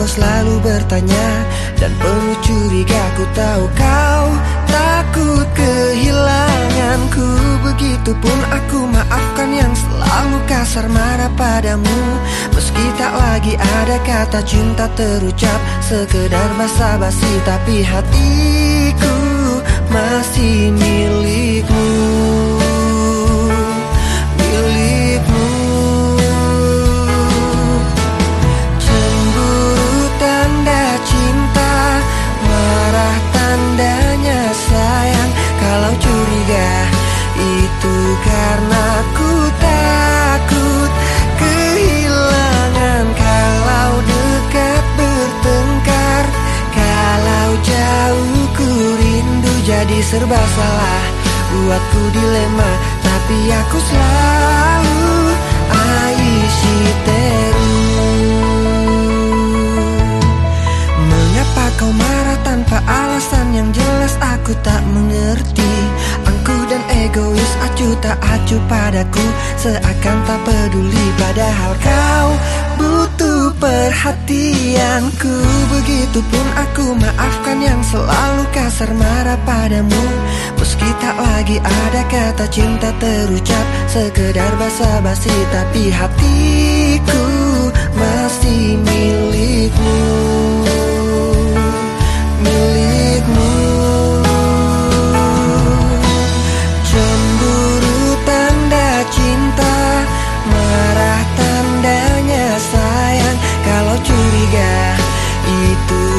kau selalu bertanya. Dan penuh curiga ku tahu kau takut kehilanganku. Begitupun aku maafkan yang selalu kasar marah padamu. Meski tak lagi ada kata cinta terucap Sekedar basa-basi tapi hatiku masih milikmu serba salah Buatku dilema Tapi aku selalu Aishi teru. Mengapa kau marah tanpa alasan yang jelas? Aku tak mengerti acuh tak acuh padaku Seakan tak peduli padahal kau butuh perhatianku. Begitupun aku maafkan yang selalu kasar marah padamu. Meski tak lagi ada kata cinta terucap Sekedar basa-basi tapi hatiku masih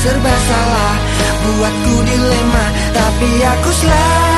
serba salah. Buatku dilema Tapi aku selalu